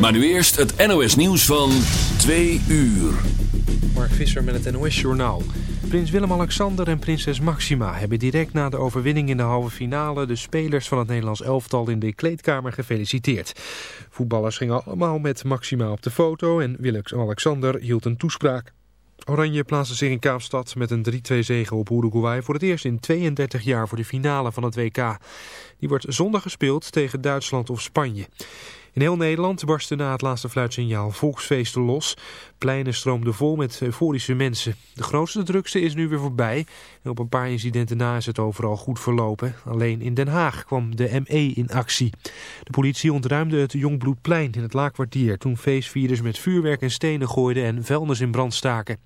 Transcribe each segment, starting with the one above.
Maar nu eerst het NOS nieuws van 2 uur. Mark Visser met het NOS Journaal. Prins Willem-Alexander en prinses Maxima hebben direct na de overwinning in de halve finale... de spelers van het Nederlands elftal in de kleedkamer gefeliciteerd. Voetballers gingen allemaal met Maxima op de foto en Willem-Alexander hield een toespraak. Oranje plaatste zich in Kaapstad met een 3-2 zege op Uruguay... voor het eerst in 32 jaar voor de finale van het WK. Die wordt zondag gespeeld tegen Duitsland of Spanje. In heel Nederland barstte na het laatste fluitsignaal volksfeesten los. Pleinen stroomden vol met euforische mensen. De grootste drukste is nu weer voorbij. En op een paar incidenten na is het overal goed verlopen. Alleen in Den Haag kwam de ME in actie. De politie ontruimde het Jongbloedplein in het Laakkwartier... toen feestvierders met vuurwerk en stenen gooiden en vuilnis in brand staken.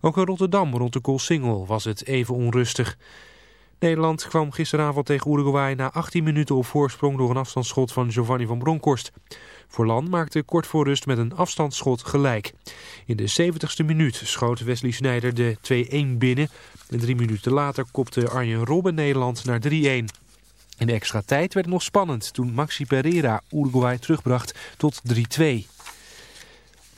Ook in Rotterdam rond de Koolsingel was het even onrustig. Nederland kwam gisteravond tegen Uruguay na 18 minuten op voorsprong door een afstandsschot van Giovanni van Bronckhorst. Forlan maakte kort voor rust met een afstandsschot gelijk. In de 70ste minuut schoot Wesley Sneijder de 2-1 binnen. En drie minuten later kopte Arjen Robben Nederland naar 3-1. In de extra tijd werd het nog spannend toen Maxi Pereira Uruguay terugbracht tot 3-2.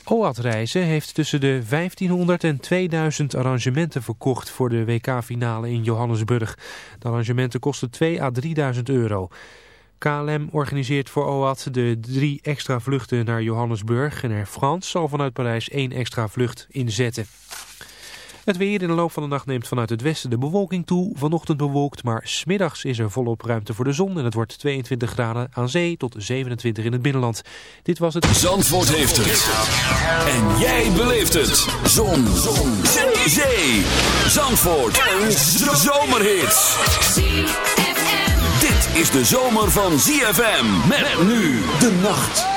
OAT Reizen heeft tussen de 1500 en 2000 arrangementen verkocht voor de WK-finale in Johannesburg. De arrangementen kosten 2 à 3000 euro. KLM organiseert voor OAT de drie extra vluchten naar Johannesburg en Air France zal vanuit Parijs één extra vlucht inzetten. Het weer in de loop van de nacht neemt vanuit het westen de bewolking toe. Vanochtend bewolkt, maar smiddags is er volop ruimte voor de zon. En het wordt 22 graden aan zee tot 27 in het binnenland. Dit was het... Zandvoort heeft het. En jij beleeft het. Zon. zon. Zee. zee. Zandvoort. Een zomerhit. Dit is de zomer van ZFM. Met nu de nacht.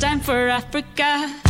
Time for Africa.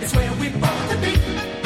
It's where we're both to be.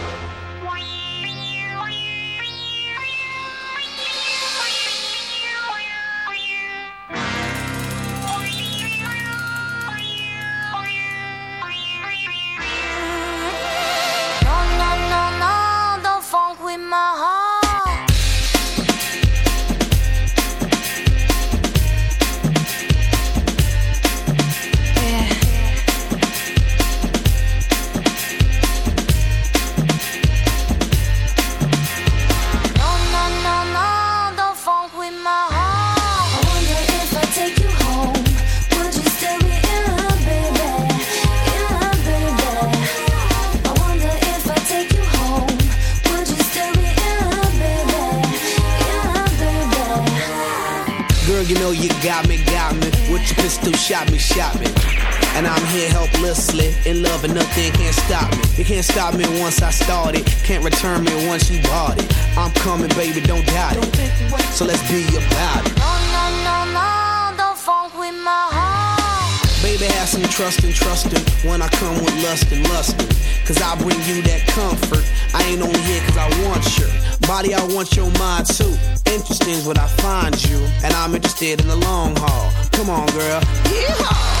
lusting, lusting. Cause I bring you that comfort. I ain't on here cause I want your body, I want your mind too. Interesting's what I find you, and I'm interested in the long haul. Come on, girl. yeah.